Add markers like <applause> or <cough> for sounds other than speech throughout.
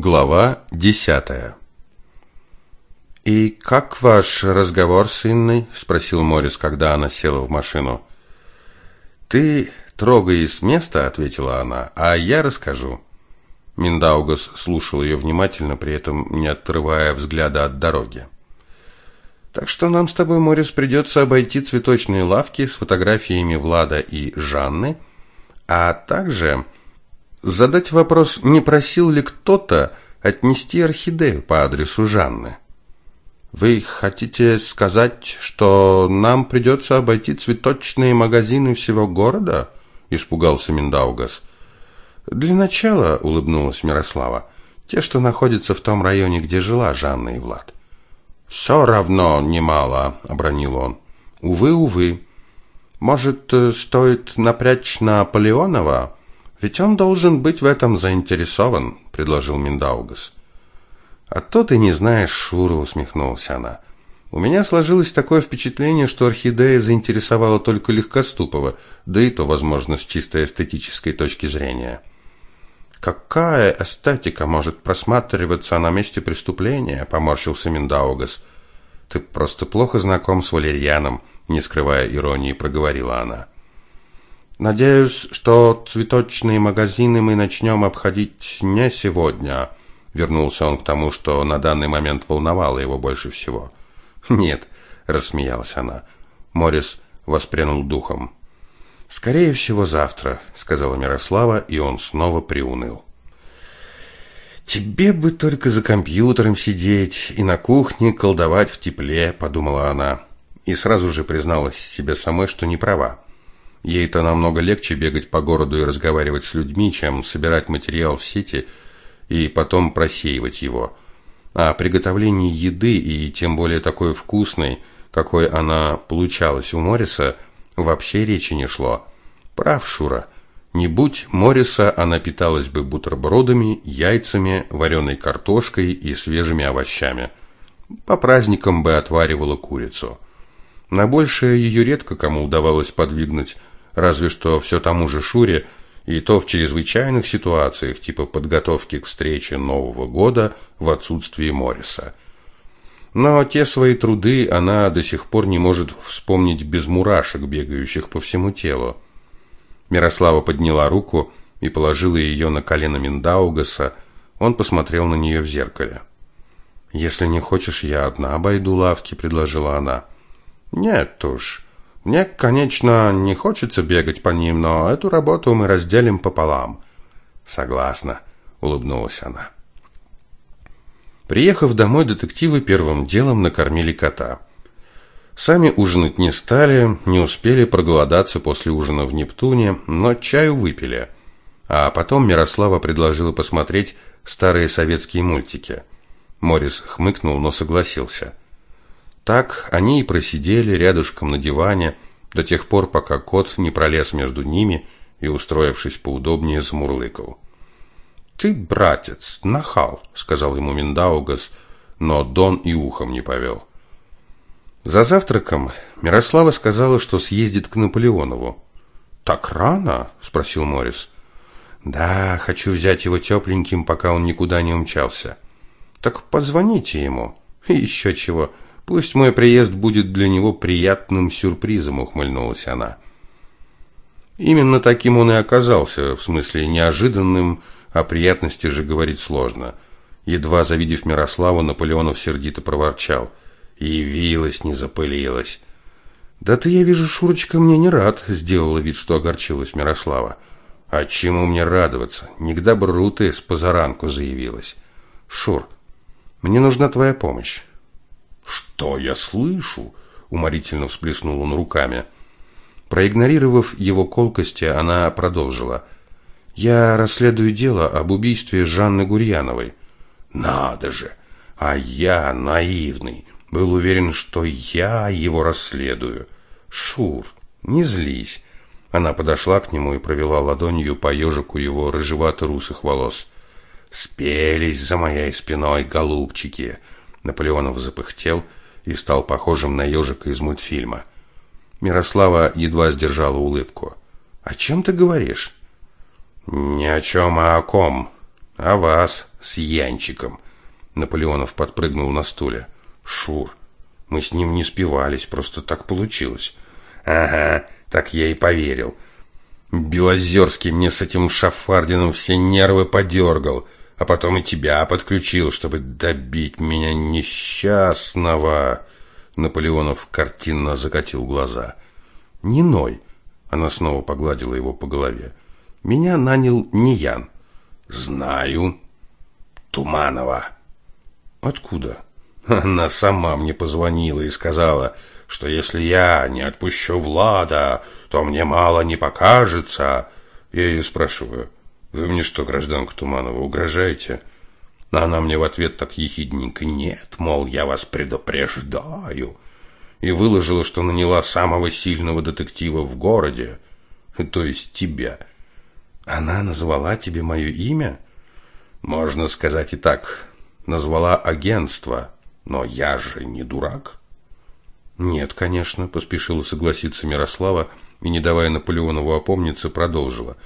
Глава десятая «И как ваш разговор с Инной?» – спросил Морис, когда она села в машину. «Ты трогай с места», – ответила она, – «а я расскажу». Миндаугас слушал ее внимательно, при этом не отрывая взгляда от дороги. «Так что нам с тобой, Морис, придется обойти цветочные лавки с фотографиями Влада и Жанны, а также задать вопрос, не просил ли кто-то отнести орхидею по адресу Жанны». Вы хотите сказать, что нам придется обойти цветочные магазины всего города? испугался Миндаугас. Для начала, улыбнулась Мирослава. Те, что находятся в том районе, где жила Жанна и Влад. «Все равно немало, обронил он. Увы, увы. Может, э, стоит напрячь Наполеонова? Ведь он должен быть в этом заинтересован, предложил Миндаугас. «А то ты не знаешь Шуру», — усмехнулась она. «У меня сложилось такое впечатление, что орхидея заинтересовала только Легкоступова, да и то, возможно, с чисто эстетической точки зрения». «Какая эстетика может просматриваться на месте преступления?» – поморщился Миндаугас. «Ты просто плохо знаком с Валерьяном», – не скрывая иронии, проговорила она. «Надеюсь, что цветочные магазины мы начнем обходить не сегодня», Вернулся он к тому, что на данный момент волновало его больше всего. <laughs> «Нет», — рассмеялась она. Морис воспрянул духом. «Скорее всего, завтра», — сказала Мирослава, и он снова приуныл. «Тебе бы только за компьютером сидеть и на кухне колдовать в тепле», — подумала она, и сразу же призналась себе самой, что не права. Ей-то намного легче бегать по городу и разговаривать с людьми, чем собирать материал в сети — и потом просеивать его. О приготовлении еды, и тем более такой вкусной, какой она получалась у Мориса, вообще речи не шло. Прав Шура. Не будь Мориса, она питалась бы бутербродами, яйцами, вареной картошкой и свежими овощами. По праздникам бы отваривала курицу. На большее ее редко кому удавалось подвигнуть, разве что все тому же Шуре – и то в чрезвычайных ситуациях, типа подготовки к встрече Нового года в отсутствии Морриса. Но те свои труды она до сих пор не может вспомнить без мурашек, бегающих по всему телу. Мирослава подняла руку и положила ее на колено Миндаугаса. Он посмотрел на нее в зеркале. «Если не хочешь, я одна обойду лавки», — предложила она. «Нет уж, мне, конечно, не хочется бегать по ним, но эту работу мы разделим пополам. Согласна, улыбнулась она. Приехав домой, детективы первым делом накормили кота. Сами ужинать не стали, не успели проголодаться после ужина в Нептуне, но чаю выпили. А потом Мирослава предложила посмотреть старые советские мультики. Морис хмыкнул, но согласился. Так они и просидели рядышком на диване до тех пор, пока кот не пролез между ними и, устроившись поудобнее, замурлыкал. «Ты, братец, нахал», — сказал ему Миндаугас, но Дон и ухом не повел. За завтраком Мирослава сказала, что съездит к Наполеонову. «Так рано?» — спросил Морис. «Да, хочу взять его тепленьким, пока он никуда не умчался». «Так позвоните ему». «Еще чего. Пусть мой приезд будет для него приятным сюрпризом, ухмыльнулась она. Именно таким он и оказался, в смысле неожиданным, о приятности же говорить сложно. Едва завидев Мирославу, Наполеонов сердито проворчал: "Явилась, не запылилась". "Да ты, я вижу, Шурочка, мне не рад", сделала вид, что огорчилась Мирослава. "А чему мне радоваться? Не к ты с позаранку заявилась. Шур, мне нужна твоя помощь. «Что я слышу?» – уморительно всплеснул он руками. Проигнорировав его колкости, она продолжила. «Я расследую дело об убийстве Жанны Гурьяновой». «Надо же! А я, наивный, был уверен, что я его расследую. Шур, не злись». Она подошла к нему и провела ладонью по ежику его рыжевато-русых волос. «Спелись за моей спиной, голубчики!» Наполеонов запыхтел и стал похожим на ежика из мультфильма. Мирослава едва сдержала улыбку. «О чем ты говоришь?» «Ни о чем, а о ком. О вас», с Янчиком. Наполеонов подпрыгнул на стуле. Шур, мы с ним не спивались, просто так получилось. Ага, так я и поверил. Белозерский мне с этим Шафардином все нервы подергал, а потом и тебя подключил, чтобы добить меня несчастного. Наполеонов картинно закатил глаза. Не ной. Она снова погладила его по голове. Меня нанял не Ян. Знаю. Туманова. Откуда? Она сама мне позвонила и сказала, что если я не отпущу Влада, то мне мало не покажется. Я ее спрашиваю, вы мне что, гражданка Туманова, угрожаете? А она мне в ответ так ехидненько, нет, мол, я вас предупреждаю. И выложила, что наняла самого сильного детектива в городе, <laughs> то есть тебя. Она назвала тебе мое имя? Можно сказать и так. Назвала агентство, но я же не дурак. Нет, конечно, поспешила согласиться Мирослава и, не давая Наполеонову опомниться, продолжила.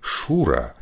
Шура,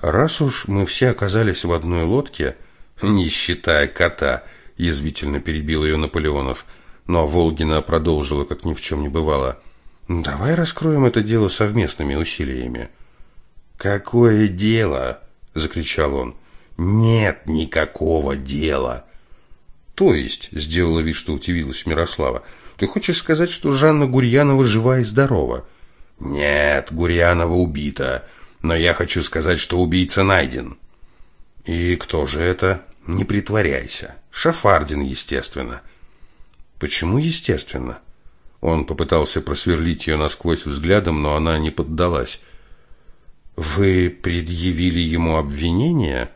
раз уж мы все оказались в одной лодке, не считая кота, язвительно перебил ее Наполеонов, но Волгина продолжила, как ни в чем не бывало. Давай раскроем это дело совместными усилиями. Какое дело? закричал он. Нет никакого дела. То есть, сделала вид, что удивилась Мирослава. Ты хочешь сказать, что Жанна Гурьянова жива и здорова? Нет, Гурьянова убита. Но я хочу сказать, что убийца найден. И кто же это? Не притворяйся. Шафардин, естественно. Почему естественно? Он попытался просверлить ее насквозь взглядом, но она не поддалась. Вы предъявили ему обвинение?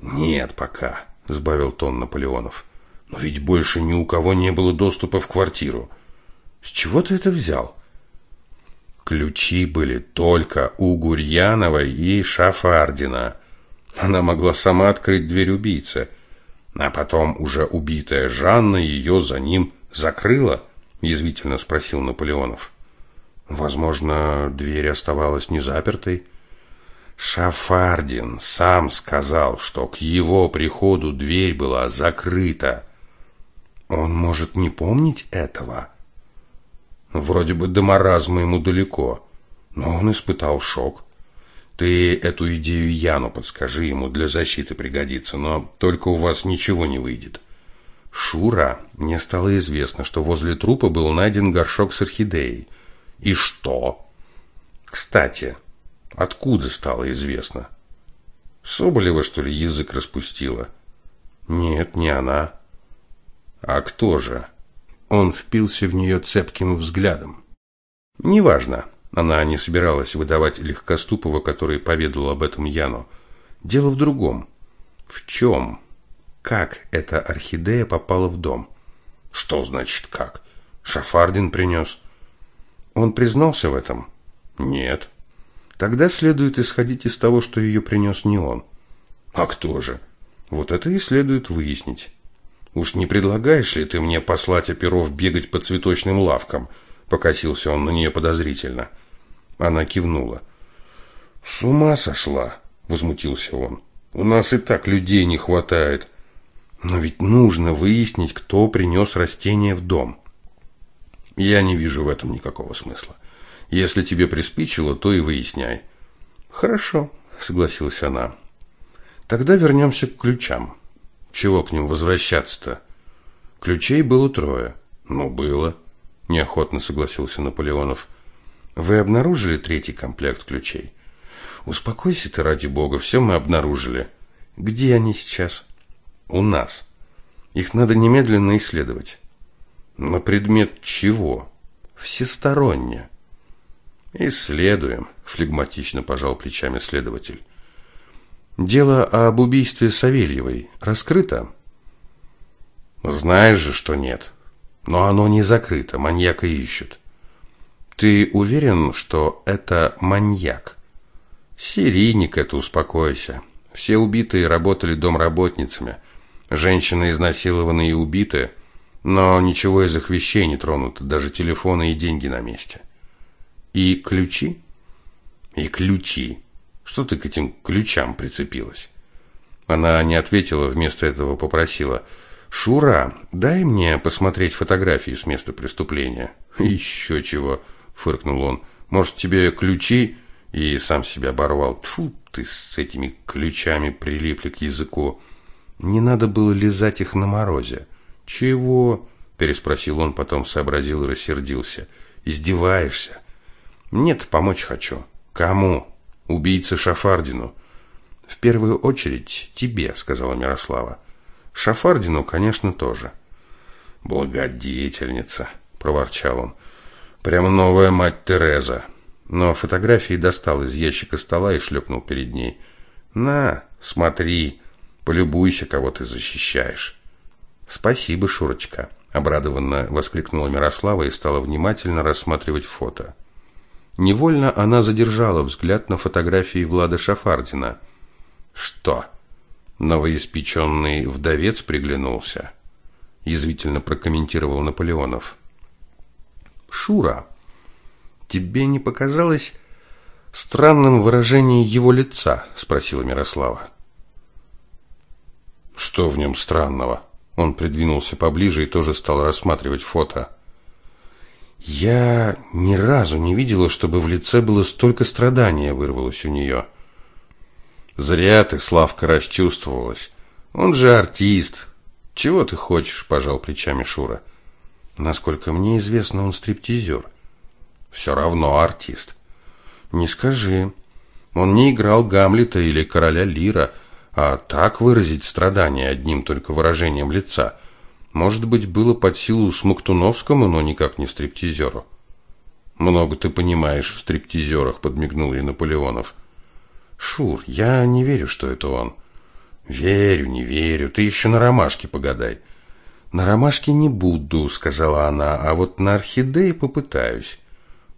Нет, пока, сбавил тон Наполеонов. Но ведь больше ни у кого не было доступа в квартиру. С чего ты это взял? Ключи были только у Гурьяновой и Шафардина. Она могла сама открыть дверь убийцы. А потом уже убитая Жанна ее за ним закрыла, язвительно спросил Наполеонов. Возможно, дверь оставалась не запертой. Шафардин сам сказал, что к его приходу дверь была закрыта. Он может не помнить этого. Вроде бы до маразма ему далеко, но он испытал шок. Ты эту идею Яну подскажи, ему для защиты пригодится, но только у вас ничего не выйдет. Шура, мне стало известно, что возле трупа был найден горшок с орхидеей. И что? Кстати, откуда стало известно? Соболева, что ли, язык распустила? Нет, не она. А кто же? Он впился в нее цепким взглядом. Неважно, она не собиралась выдавать Легкоступова, который поведал об этом Яну. Дело в другом. В чем? Как эта орхидея попала в дом? Что значит как? Шафардин принес. Он признался в этом? Нет. Тогда следует исходить из того, что ее принес не он. А кто же? Вот это и следует выяснить. Уж не предлагаешь ли ты мне послать оперов бегать по цветочным лавкам? Покосился он на нее подозрительно. Она кивнула. С ума сошла, возмутился он. У нас и так людей не хватает. Но ведь нужно выяснить, кто принес растение в дом. Я не вижу в этом никакого смысла. Если тебе приспичило, то и выясняй. Хорошо, согласилась она. Тогда вернемся к ключам. Чего к ним возвращаться-то? Ключей было трое. Ну, было. Неохотно согласился Наполеонов. Вы обнаружили третий комплект ключей? Успокойся ты, ради бога, все мы обнаружили. Где они сейчас? У нас. Их надо немедленно исследовать. На предмет чего? Всесторонне. Исследуем, флегматично пожал плечами следователь. Дело об убийстве Савельевой раскрыто? Знаешь же, что нет. Но оно не закрыто, маньяка ищут. Ты уверен, что это маньяк? Серийник это, успокойся. Все убитые работали домработницами. Женщины изнасилованы и убиты, но ничего из их вещей не тронуто, даже телефоны и деньги на месте. И ключи? И ключи. Что ты к этим ключам прицепилась? Она не ответила, вместо этого попросила: "Шура, дай мне посмотреть фотографии с места преступления". «Еще чего", фыркнул он. "Может, тебе ключи?" И сам себя оборвал. Тфу, ты с этими ключами прилипли к языку. Не надо было лизать их на морозе. Чего? переспросил он, потом сообразил и рассердился. Издеваешься? Нет, помочь хочу. Кому? Убийце Шафардину. В первую очередь тебе, сказала Мирослава. Шафардину, конечно, тоже. Благодетельница, проворчал он. Прямо новая мать Тереза. Но фотографии достал из ящика стола и шлепнул перед ней. На, смотри, полюбуйся, кого ты защищаешь. Спасибо, Шурочка, обрадованно воскликнула Мирослава и стала внимательно рассматривать фото. Невольно она задержала взгляд на фотографии Влада Шафардина. Что? Новоиспеченный вдовец приглянулся. Язвительно прокомментировал Наполеонов. Шура, тебе не показалось странным выражение его лица, спросила Мирослава. Что в нем странного? Он придвинулся поближе и тоже стал рассматривать фото. Я ни разу не видела, чтобы в лице было столько страдания, вырвалось у нее. Зря ты, Славка, расчувствовалась. Он же артист. Чего ты хочешь, пожал плечами Шура. Насколько мне известно, он стриптизер. Все равно артист. Не скажи. Он не играл Гамлета или короля Лира, а так выразить страдания одним только выражением лица. Может быть, было под силу Смоктуновскому, но никак не стриптизеру. Много ты понимаешь в стриптизерах, подмигнул ей Наполеонов. Шур, я не верю, что это он. Верю, не верю. Ты еще на ромашке погадай. На ромашке не буду, сказала она, а вот на орхидее попытаюсь.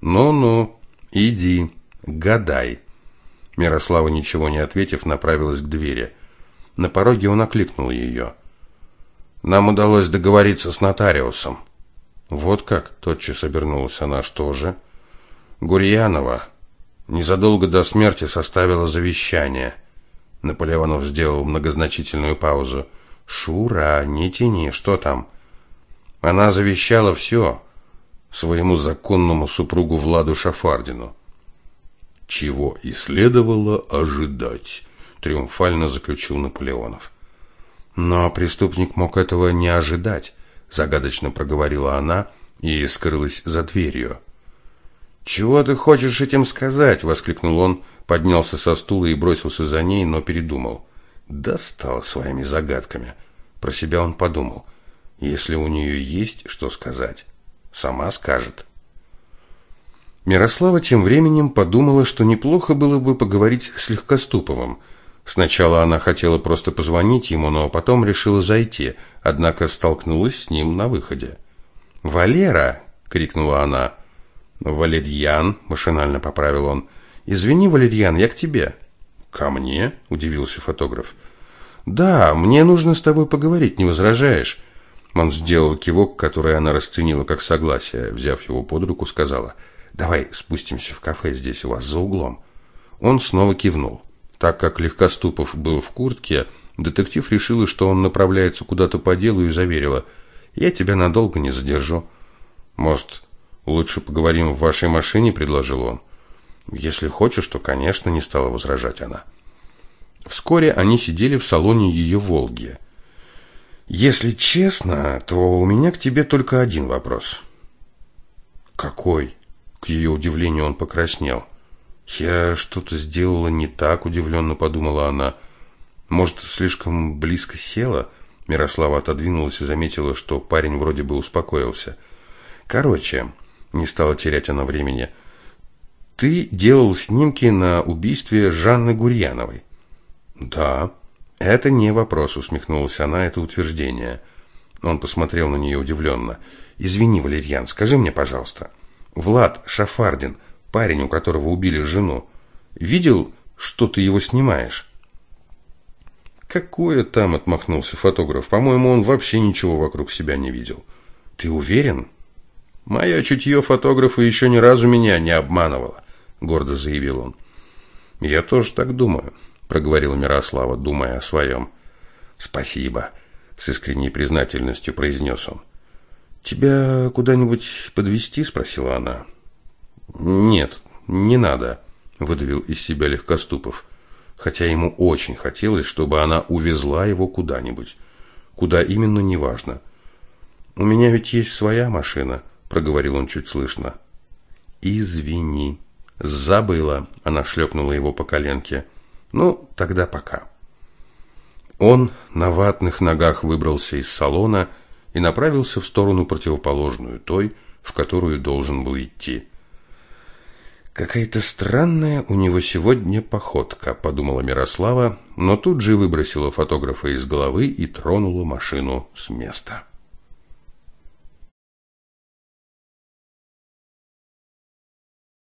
Ну-ну, иди, гадай. Мирослава, ничего не ответив, направилась к двери. На пороге он окликнул ее. Нам удалось договориться с нотариусом. Вот как, тотчас обернулась она, что же? Гурьянова незадолго до смерти составила завещание. Наполеонов сделал многозначительную паузу. Шура, не тяни, что там? Она завещала все своему законному супругу Владу Шафардину. Чего и следовало ожидать, триумфально заключил Наполеонов. Но преступник мог этого не ожидать, загадочно проговорила она и скрылась за дверью. «Чего ты хочешь этим сказать?» — воскликнул он, поднялся со стула и бросился за ней, но передумал. Достал своими загадками. Про себя он подумал. Если у нее есть что сказать, сама скажет. Мирослава тем временем подумала, что неплохо было бы поговорить с Легкоступовым. Сначала она хотела просто позвонить ему, но потом решила зайти, однако столкнулась с ним на выходе. «Валера!» — крикнула она. Валерьян, машинально поправил он. Извини, Валерьян, я к тебе. Ко мне? удивился фотограф. Да, мне нужно с тобой поговорить, не возражаешь? Он сделал кивок, который она расценила как согласие, взяв его под руку, сказала: "Давай спустимся в кафе здесь у вас за углом". Он снова кивнул. Так как Легкоступов был в куртке, детектив решила, что он направляется куда-то по делу и заверила: "Я тебя надолго не задержу. Может, Лучше поговорим в вашей машине, предложил он. Если хочешь, то, конечно, не стала возражать она. Вскоре они сидели в салоне ее Волги. Если честно, то у меня к тебе только один вопрос. Какой? К ее удивлению он покраснел. Я что-то сделала не так, удивленно подумала она. Может, слишком близко села? Мирослава отодвинулась и заметила, что парень вроде бы успокоился. Короче, не стала терять она времени. Ты делал снимки на убийстве Жанны Гурьяновой. Да. Это не вопрос, усмехнулась она, это утверждение. Он посмотрел на нее удивленно. Извини, Валерьян, скажи мне, пожалуйста. Влад Шафардин, парень, у которого убили жену, видел, что ты его снимаешь? Какое там, отмахнулся фотограф. По-моему, он вообще ничего вокруг себя не видел. Ты уверен? Мое чутье фотографа еще ни разу меня не обманывало, гордо заявил он. Я тоже так думаю. проговорила Мирослава, думая о своем. «Спасибо», — с искренней признательностью произнес он. «Тебя куда-нибудь подвезти?» — спросила она. «Нет, не надо», — выдавил из себя Легкоступов, хотя ему очень хотелось, чтобы она увезла его куда-нибудь. Куда именно, неважно. «У меня ведь есть своя машина», — проговорил он чуть слышно. «Извини». «Забыла», — она шлепнула его по коленке. «Ну, тогда пока». Он на ватных ногах выбрался из салона и направился в сторону противоположную той, в которую должен был идти. Какая-то странная у него сегодня походка, подумала Мирослава, но тут же выбросила фотографа из головы и тронула машину с места.